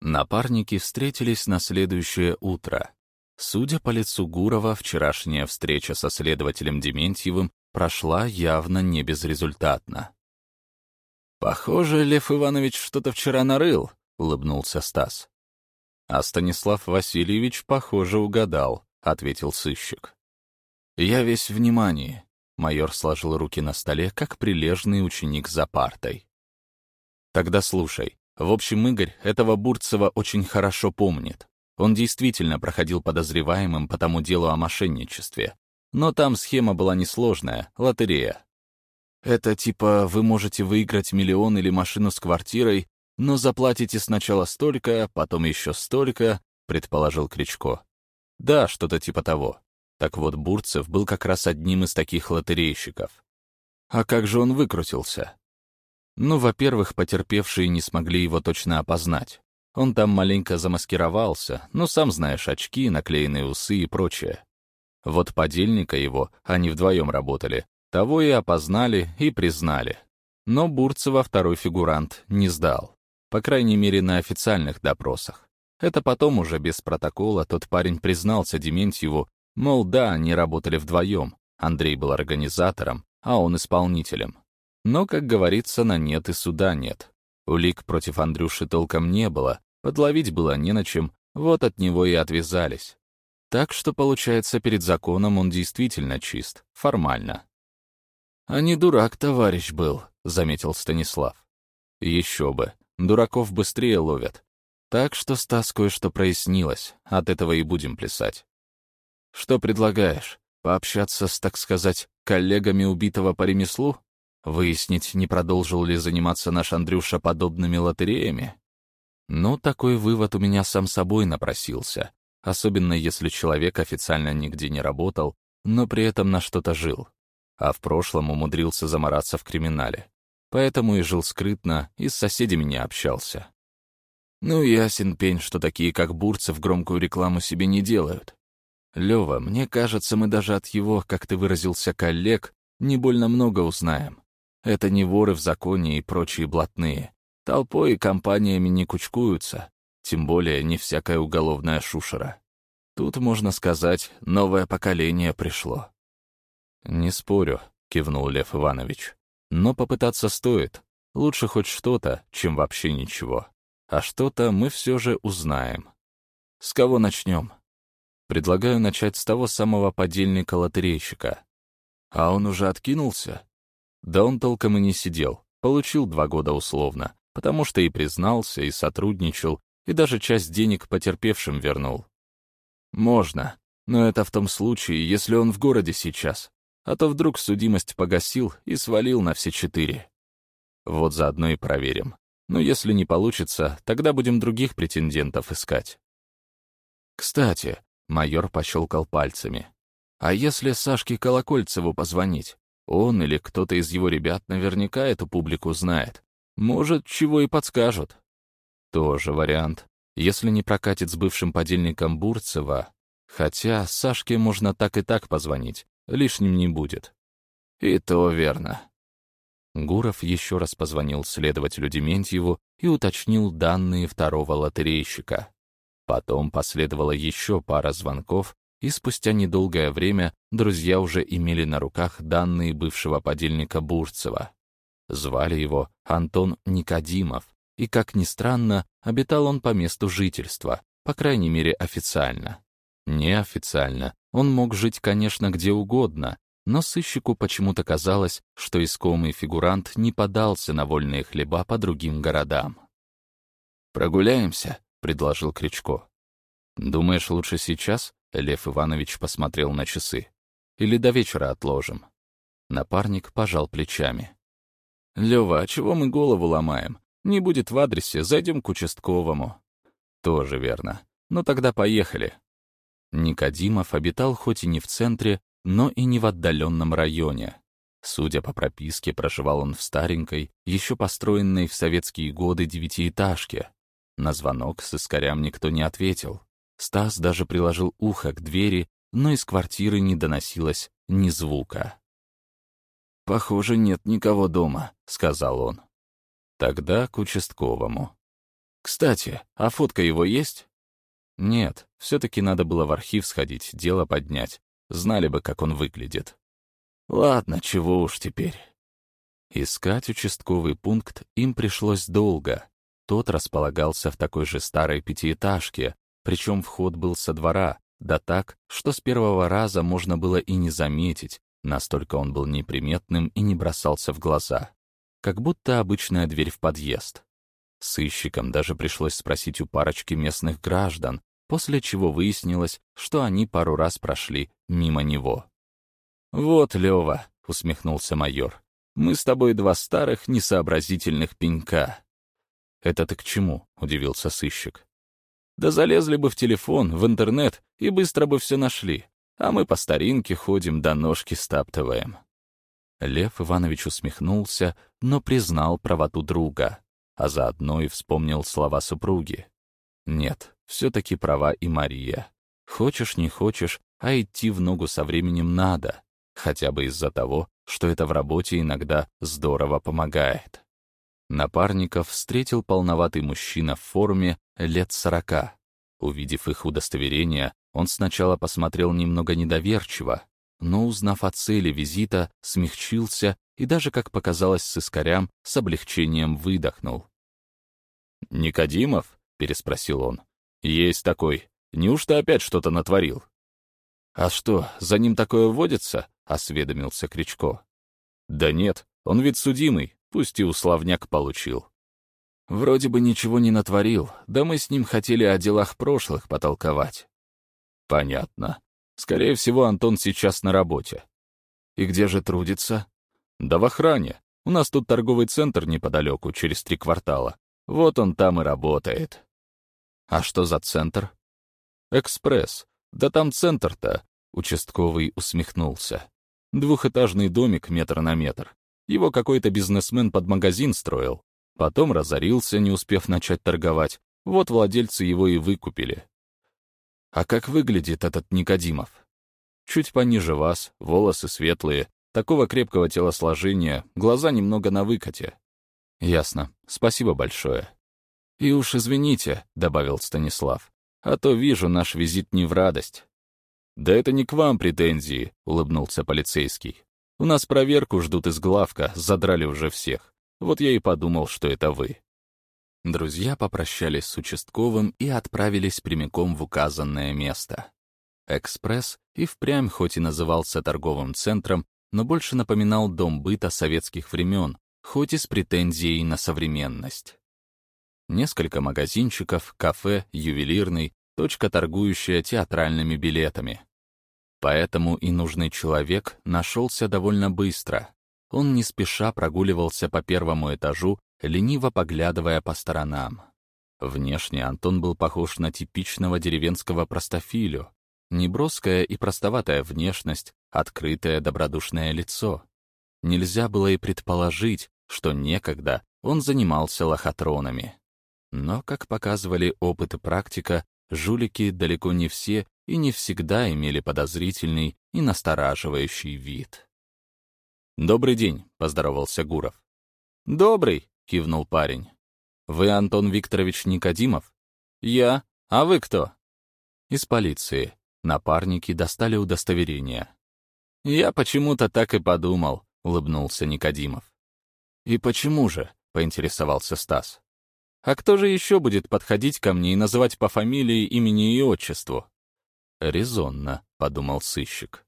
Напарники встретились на следующее утро. Судя по лицу Гурова, вчерашняя встреча со следователем Дементьевым прошла явно не безрезультатно. «Похоже, Лев Иванович что-то вчера нарыл», — улыбнулся Стас. «А Станислав Васильевич, похоже, угадал», — ответил сыщик. «Я весь внимание», — майор сложил руки на столе, как прилежный ученик за партой. «Тогда слушай. В общем, Игорь этого Бурцева очень хорошо помнит. Он действительно проходил подозреваемым по тому делу о мошенничестве. Но там схема была несложная, лотерея. Это типа вы можете выиграть миллион или машину с квартирой, но заплатите сначала столько, потом еще столько, предположил Кричко. Да, что-то типа того. Так вот, Бурцев был как раз одним из таких лотерейщиков. А как же он выкрутился? Ну, во-первых, потерпевшие не смогли его точно опознать. Он там маленько замаскировался, ну, сам знаешь, очки, наклеенные усы и прочее. Вот подельника его, они вдвоем работали, того и опознали, и признали. Но Бурцева второй фигурант не сдал. По крайней мере, на официальных допросах. Это потом уже без протокола тот парень признался Дементьеву, мол, да, они работали вдвоем. Андрей был организатором, а он исполнителем. Но, как говорится, на нет и суда нет. Улик против Андрюши толком не было, подловить было не на чем, вот от него и отвязались. Так что, получается, перед законом он действительно чист, формально. «А не дурак, товарищ был», — заметил Станислав. «Еще бы. Дураков быстрее ловят. Так что, Стас, кое-что прояснилось. От этого и будем плясать. Что предлагаешь? Пообщаться с, так сказать, коллегами убитого по ремеслу? Выяснить, не продолжил ли заниматься наш Андрюша подобными лотереями? Ну, такой вывод у меня сам собой напросился. Особенно если человек официально нигде не работал, но при этом на что-то жил а в прошлом умудрился замораться в криминале. Поэтому и жил скрытно, и с соседями не общался. Ну, ясен пень, что такие, как Бурцев, громкую рекламу себе не делают. Лёва, мне кажется, мы даже от его, как ты выразился, коллег, не больно много узнаем. Это не воры в законе и прочие блатные. Толпой и компаниями не кучкуются, тем более не всякая уголовная шушера. Тут, можно сказать, новое поколение пришло. «Не спорю», — кивнул Лев Иванович. «Но попытаться стоит. Лучше хоть что-то, чем вообще ничего. А что-то мы все же узнаем. С кого начнем?» «Предлагаю начать с того самого подельника-лотерейщика». «А он уже откинулся?» «Да он толком и не сидел. Получил два года условно, потому что и признался, и сотрудничал, и даже часть денег потерпевшим вернул». «Можно, но это в том случае, если он в городе сейчас а то вдруг судимость погасил и свалил на все четыре. Вот заодно и проверим. Но если не получится, тогда будем других претендентов искать. Кстати, майор пощелкал пальцами. А если Сашке Колокольцеву позвонить? Он или кто-то из его ребят наверняка эту публику знает. Может, чего и подскажут. Тоже вариант. Если не прокатит с бывшим подельником Бурцева, хотя Сашке можно так и так позвонить, лишним не будет. И то верно. Гуров еще раз позвонил следователю Дементьеву и уточнил данные второго лотерейщика. Потом последовала еще пара звонков, и спустя недолгое время друзья уже имели на руках данные бывшего подельника Бурцева. Звали его Антон Никодимов, и, как ни странно, обитал он по месту жительства, по крайней мере официально. Неофициально он мог жить, конечно, где угодно, но сыщику почему-то казалось, что искомый фигурант не подался на вольные хлеба по другим городам. «Прогуляемся», — предложил Кричко. «Думаешь, лучше сейчас?» — Лев Иванович посмотрел на часы. «Или до вечера отложим?» Напарник пожал плечами. «Лёва, а чего мы голову ломаем? Не будет в адресе, зайдем к участковому». «Тоже верно. Ну тогда поехали. Никодимов обитал хоть и не в центре, но и не в отдаленном районе. Судя по прописке, проживал он в старенькой, еще построенной в советские годы девятиэтажке. На звонок с искорям никто не ответил. Стас даже приложил ухо к двери, но из квартиры не доносилось ни звука. «Похоже, нет никого дома», — сказал он. «Тогда к участковому». Кстати, а фотка его есть? Нет, все-таки надо было в архив сходить, дело поднять. Знали бы, как он выглядит. Ладно, чего уж теперь. Искать участковый пункт им пришлось долго. Тот располагался в такой же старой пятиэтажке, причем вход был со двора, да так, что с первого раза можно было и не заметить, настолько он был неприметным и не бросался в глаза. Как будто обычная дверь в подъезд. Сыщикам даже пришлось спросить у парочки местных граждан, после чего выяснилось, что они пару раз прошли мимо него. «Вот, Лёва», — усмехнулся майор, — «мы с тобой два старых несообразительных пенька». «Это ты к чему?» — удивился сыщик. «Да залезли бы в телефон, в интернет, и быстро бы все нашли, а мы по старинке ходим, до ножки стаптываем». Лев Иванович усмехнулся, но признал правоту друга, а заодно и вспомнил слова супруги. Нет, все-таки права и Мария. Хочешь, не хочешь, а идти в ногу со временем надо, хотя бы из-за того, что это в работе иногда здорово помогает. Напарников встретил полноватый мужчина в форме лет сорока. Увидев их удостоверение, он сначала посмотрел немного недоверчиво, но, узнав о цели визита, смягчился и даже, как показалось сыскарям, с облегчением выдохнул. «Никодимов?» — переспросил он. «Есть такой. Неужто опять что-то натворил?» «А что, за ним такое водится?» — осведомился Кричко. «Да нет, он ведь судимый, пусть и условняк получил». «Вроде бы ничего не натворил, да мы с ним хотели о делах прошлых потолковать». «Понятно. Скорее всего, Антон сейчас на работе. И где же трудится? Да в охране. У нас тут торговый центр неподалеку, через три квартала. Вот он там и работает. А что за центр? Экспресс. Да там центр-то. Участковый усмехнулся. Двухэтажный домик метр на метр. Его какой-то бизнесмен под магазин строил. Потом разорился, не успев начать торговать. Вот владельцы его и выкупили. А как выглядит этот Никодимов? Чуть пониже вас, волосы светлые, такого крепкого телосложения, глаза немного на выкате. Ясно. Спасибо большое. И уж извините, добавил Станислав, а то вижу наш визит не в радость. Да это не к вам претензии, улыбнулся полицейский. У нас проверку ждут из главка, задрали уже всех. Вот я и подумал, что это вы. Друзья попрощались с участковым и отправились прямиком в указанное место. «Экспресс» и впрямь хоть и назывался торговым центром, но больше напоминал дом быта советских времен, хоть и с претензией на современность. Несколько магазинчиков, кафе, ювелирный, точка, торгующая театральными билетами. Поэтому и нужный человек нашелся довольно быстро. Он не спеша прогуливался по первому этажу лениво поглядывая по сторонам. Внешне Антон был похож на типичного деревенского простофилю. Неброская и простоватая внешность, открытое добродушное лицо. Нельзя было и предположить, что некогда он занимался лохотронами. Но, как показывали опыт и практика, жулики далеко не все и не всегда имели подозрительный и настораживающий вид. «Добрый день», — поздоровался Гуров. «Добрый», — кивнул парень. «Вы Антон Викторович Никодимов?» «Я. А вы кто?» «Из полиции. Напарники достали удостоверение». «Я почему-то так и подумал», — улыбнулся Никодимов. «И почему же?» — поинтересовался Стас. «А кто же еще будет подходить ко мне и называть по фамилии, имени и отчеству?» «Резонно», — подумал сыщик.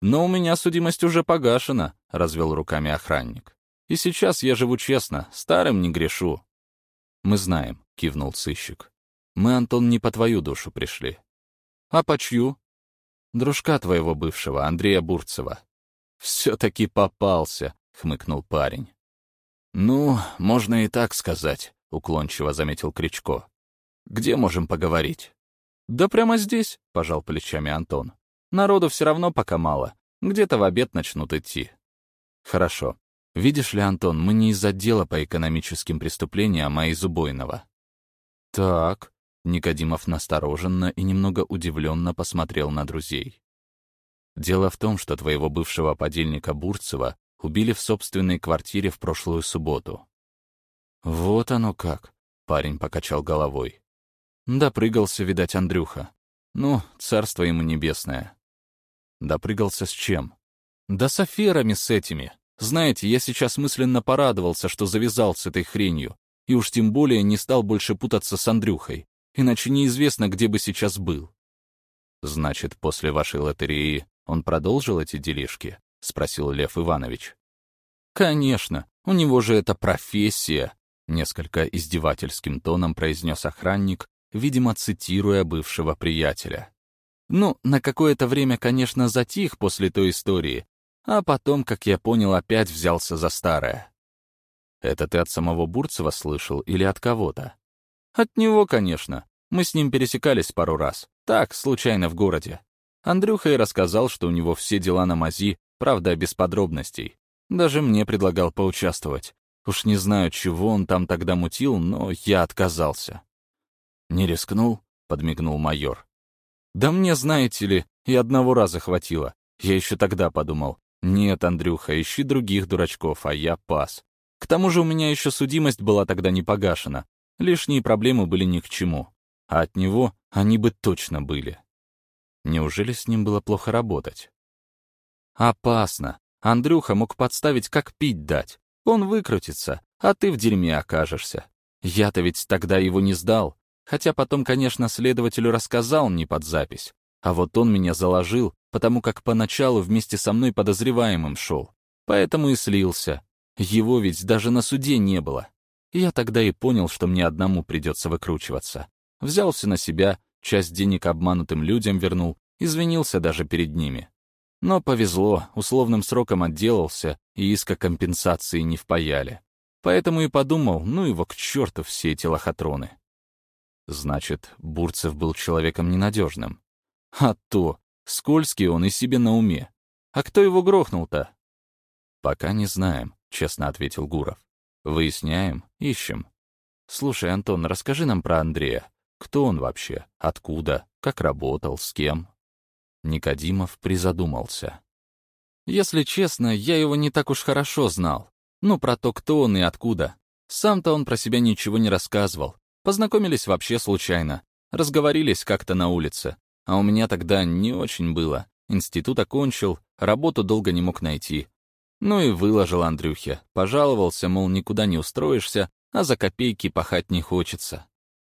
«Но у меня судимость уже погашена», — развел руками охранник. И сейчас я живу честно, старым не грешу». «Мы знаем», — кивнул сыщик. «Мы, Антон, не по твою душу пришли». «А по чью?» «Дружка твоего бывшего, Андрея Бурцева». «Все-таки попался», — хмыкнул парень. «Ну, можно и так сказать», — уклончиво заметил Кричко. «Где можем поговорить?» «Да прямо здесь», — пожал плечами Антон. «Народу все равно пока мало. Где-то в обед начнут идти». «Хорошо. Видишь ли, Антон, мы не из отдела по экономическим преступлениям, а из убойного. Так, Никодимов настороженно и немного удивленно посмотрел на друзей. Дело в том, что твоего бывшего подельника Бурцева убили в собственной квартире в прошлую субботу. Вот оно как. Парень покачал головой. Допрыгался, видать, Андрюха. Ну, царство ему небесное. Допрыгался с чем? Да с аферами с этими. Знаете, я сейчас мысленно порадовался, что завязал с этой хренью, и уж тем более не стал больше путаться с Андрюхой, иначе неизвестно, где бы сейчас был. Значит, после вашей лотереи он продолжил эти делишки? Спросил Лев Иванович. Конечно, у него же это профессия, несколько издевательским тоном произнес охранник, видимо, цитируя бывшего приятеля. Ну, на какое-то время, конечно, затих после той истории, а потом, как я понял, опять взялся за старое. Это ты от самого Бурцева слышал или от кого-то? От него, конечно. Мы с ним пересекались пару раз. Так, случайно в городе. Андрюха и рассказал, что у него все дела на мази, правда, без подробностей. Даже мне предлагал поучаствовать. Уж не знаю, чего он там тогда мутил, но я отказался. «Не рискнул?» — подмигнул майор. Да мне, знаете ли, и одного раза хватило. Я еще тогда подумал, нет, Андрюха, ищи других дурачков, а я пас. К тому же у меня еще судимость была тогда не погашена. Лишние проблемы были ни к чему. А от него они бы точно были. Неужели с ним было плохо работать? Опасно. Андрюха мог подставить, как пить дать. Он выкрутится, а ты в дерьме окажешься. Я-то ведь тогда его не сдал. Хотя потом, конечно, следователю рассказал не под запись. А вот он меня заложил, потому как поначалу вместе со мной подозреваемым шел. Поэтому и слился. Его ведь даже на суде не было. я тогда и понял, что мне одному придется выкручиваться. Взялся на себя, часть денег обманутым людям вернул, извинился даже перед ними. Но повезло, условным сроком отделался, и иска компенсации не впаяли. Поэтому и подумал, ну его к черту все эти лохотроны. Значит, Бурцев был человеком ненадежным. А то, скользкий он и себе на уме. А кто его грохнул-то? Пока не знаем, честно ответил Гуров. Выясняем, ищем. Слушай, Антон, расскажи нам про Андрея. Кто он вообще? Откуда? Как работал? С кем? Никодимов призадумался. Если честно, я его не так уж хорошо знал. Ну, про то, кто он и откуда. Сам-то он про себя ничего не рассказывал, Познакомились вообще случайно. Разговорились как-то на улице. А у меня тогда не очень было. Институт окончил, работу долго не мог найти. Ну и выложил Андрюхе. Пожаловался, мол, никуда не устроишься, а за копейки пахать не хочется.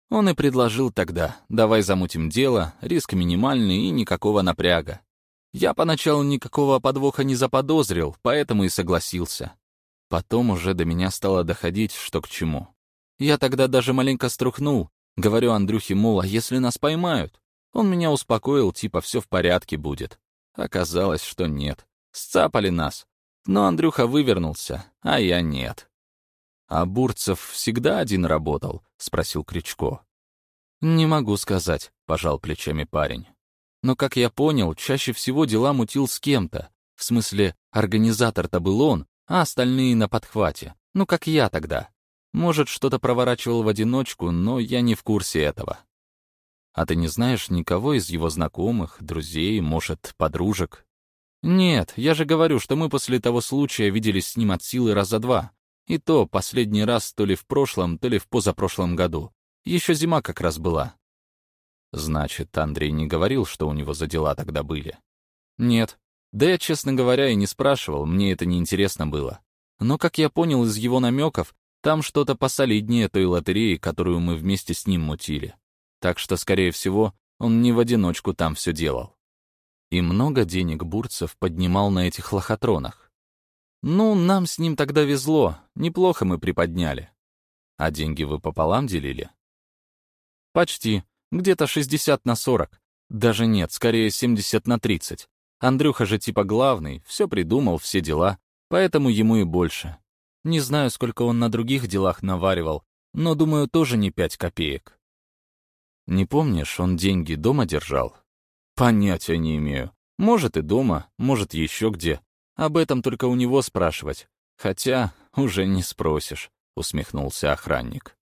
Он и предложил тогда, давай замутим дело, риск минимальный и никакого напряга. Я поначалу никакого подвоха не заподозрил, поэтому и согласился. Потом уже до меня стало доходить, что к чему. Я тогда даже маленько струхнул. Говорю Андрюхе, мол, а если нас поймают? Он меня успокоил, типа все в порядке будет. Оказалось, что нет. Сцапали нас. Но Андрюха вывернулся, а я нет. «А Бурцев всегда один работал?» — спросил Кричко. «Не могу сказать», — пожал плечами парень. «Но, как я понял, чаще всего дела мутил с кем-то. В смысле, организатор-то был он, а остальные на подхвате. Ну, как я тогда. Может, что-то проворачивал в одиночку, но я не в курсе этого. А ты не знаешь никого из его знакомых, друзей, может, подружек? Нет, я же говорю, что мы после того случая виделись с ним от силы раза два. И то последний раз то ли в прошлом, то ли в позапрошлом году. Еще зима как раз была. Значит, Андрей не говорил, что у него за дела тогда были? Нет. Да я, честно говоря, и не спрашивал, мне это неинтересно было. Но, как я понял из его намеков, там что-то посолиднее той лотереи, которую мы вместе с ним мутили. Так что, скорее всего, он не в одиночку там все делал. И много денег Бурцев поднимал на этих лохотронах. Ну, нам с ним тогда везло, неплохо мы приподняли. А деньги вы пополам делили? Почти, где-то 60 на 40. Даже нет, скорее 70 на 30. Андрюха же типа главный, все придумал, все дела, поэтому ему и больше. Не знаю, сколько он на других делах наваривал, но, думаю, тоже не пять копеек. Не помнишь, он деньги дома держал? Понятия не имею. Может и дома, может еще где. Об этом только у него спрашивать. Хотя уже не спросишь, усмехнулся охранник.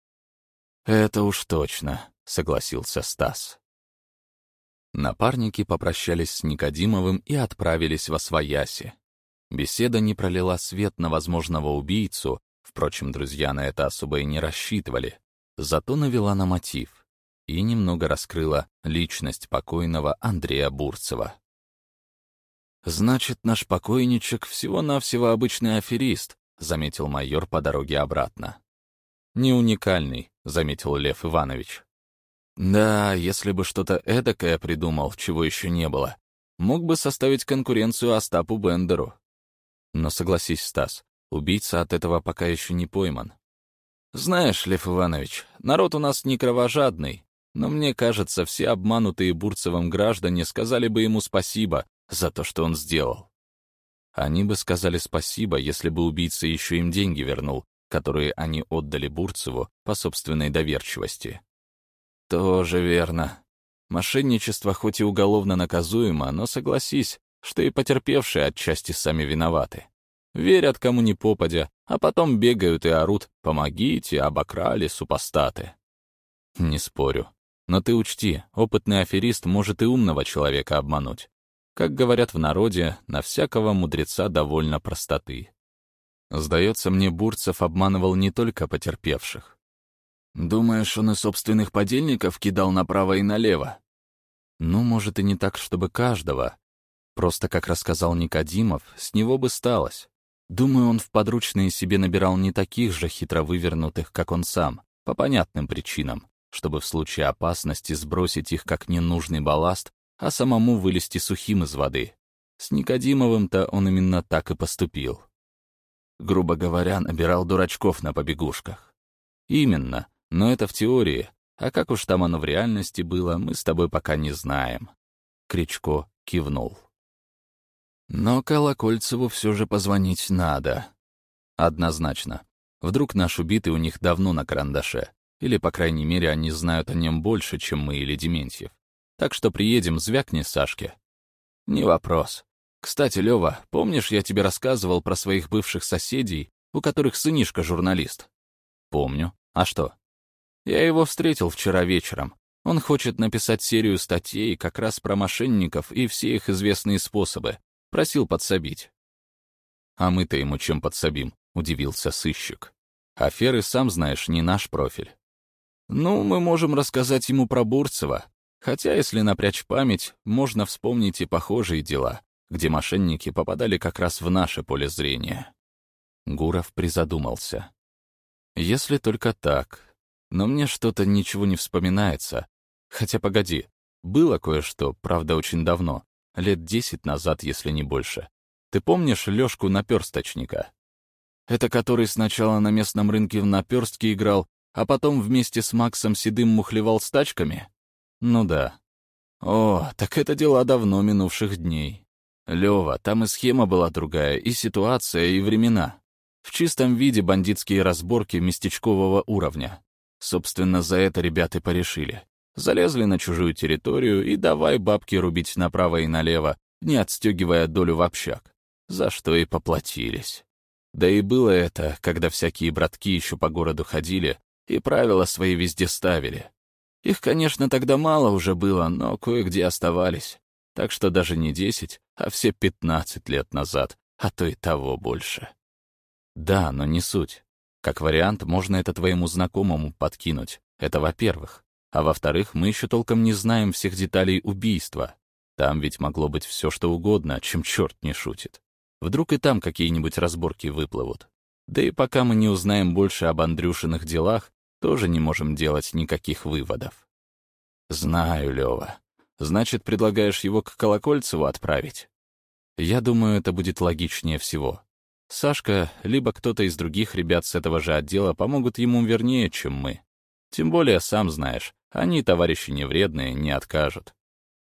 Это уж точно, согласился Стас. Напарники попрощались с Никодимовым и отправились во Свояси. Беседа не пролила свет на возможного убийцу, впрочем, друзья на это особо и не рассчитывали. зато навела на мотив и немного раскрыла личность покойного Андрея Бурцева. «Значит, наш покойничек всего-навсего обычный аферист», — заметил майор по дороге обратно. «Не уникальный», — заметил Лев Иванович. «Да, если бы что-то эдакое придумал, чего еще не было, мог бы составить конкуренцию Остапу Бендеру. Но согласись, Стас, убийца от этого пока еще не пойман. Знаешь, Лев Иванович, народ у нас не кровожадный, но мне кажется, все обманутые Бурцевым граждане сказали бы ему спасибо, за то, что он сделал. Они бы сказали спасибо, если бы убийца еще им деньги вернул, которые они отдали Бурцеву по собственной доверчивости. Тоже верно. Мошенничество хоть и уголовно наказуемо, но согласись, что и потерпевшие отчасти сами виноваты. Верят кому ни попадя, а потом бегают и орут «помогите, обокрали супостаты». Не спорю. Но ты учти, опытный аферист может и умного человека обмануть. Как говорят в народе, на всякого мудреца довольно простоты. Сдается мне, Бурцев обманывал не только потерпевших. Думаешь, он и собственных подельников кидал направо и налево? Ну, может, и не так, чтобы каждого. Просто, как рассказал Никодимов, с него бы сталось. Думаю, он в подручные себе набирал не таких же хитро вывернутых, как он сам, по понятным причинам, чтобы в случае опасности сбросить их как ненужный балласт а самому вылезти сухим из воды. С Никодимовым-то он именно так и поступил. Грубо говоря, набирал дурачков на побегушках. Именно, но это в теории, а как уж там оно в реальности было, мы с тобой пока не знаем. Кричко кивнул. Но Колокольцеву все же позвонить надо. Однозначно. Вдруг наш убитый у них давно на карандаше. Или, по крайней мере, они знают о нем больше, чем мы или Дементьев. Так что приедем, звякни Сашке. Не вопрос. Кстати, Лёва, помнишь, я тебе рассказывал про своих бывших соседей, у которых сынишка журналист? Помню. А что? Я его встретил вчера вечером. Он хочет написать серию статей как раз про мошенников и все их известные способы. Просил подсобить. А мы-то ему чем подсобим? Удивился сыщик. Аферы, сам знаешь, не наш профиль. Ну, мы можем рассказать ему про Бурцева, Хотя, если напрячь память, можно вспомнить и похожие дела, где мошенники попадали как раз в наше поле зрения. Гуров призадумался. Если только так. Но мне что-то ничего не вспоминается. Хотя, погоди, было кое-что, правда, очень давно, лет десять назад, если не больше. Ты помнишь Лёшку Наперсточника? Это который сначала на местном рынке в наперстке играл, а потом вместе с Максом Седым мухлевал с тачками? Ну да. О, так это дела давно минувших дней. Лёва, там и схема была другая, и ситуация, и времена. В чистом виде бандитские разборки местечкового уровня. Собственно, за это ребята порешили. Залезли на чужую территорию и давай бабки рубить направо и налево, не отстегивая долю в общак. За что и поплатились. Да и было это, когда всякие братки еще по городу ходили и правила свои везде ставили. Их, конечно, тогда мало уже было, но кое-где оставались. Так что даже не десять, а все пятнадцать лет назад, а то и того больше. Да, но не суть. Как вариант, можно это твоему знакомому подкинуть. Это во-первых. А во-вторых, мы еще толком не знаем всех деталей убийства. Там ведь могло быть все что угодно, чем черт не шутит. Вдруг и там какие-нибудь разборки выплывут. Да и пока мы не узнаем больше об Андрюшиных делах, тоже не можем делать никаких выводов. Знаю, Лёва. Значит, предлагаешь его к Колокольцеву отправить? Я думаю, это будет логичнее всего. Сашка, либо кто-то из других ребят с этого же отдела помогут ему вернее, чем мы. Тем более, сам знаешь, они, товарищи невредные, не откажут.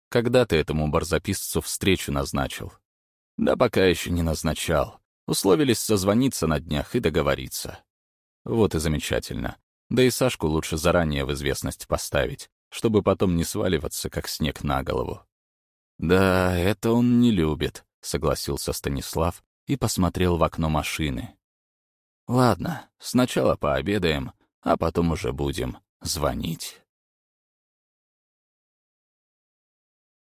Когда ты этому барзаписцу встречу назначил? Да пока еще не назначал. Условились созвониться на днях и договориться. Вот и замечательно. Да и Сашку лучше заранее в известность поставить, чтобы потом не сваливаться, как снег на голову. «Да, это он не любит», — согласился Станислав и посмотрел в окно машины. «Ладно, сначала пообедаем, а потом уже будем звонить».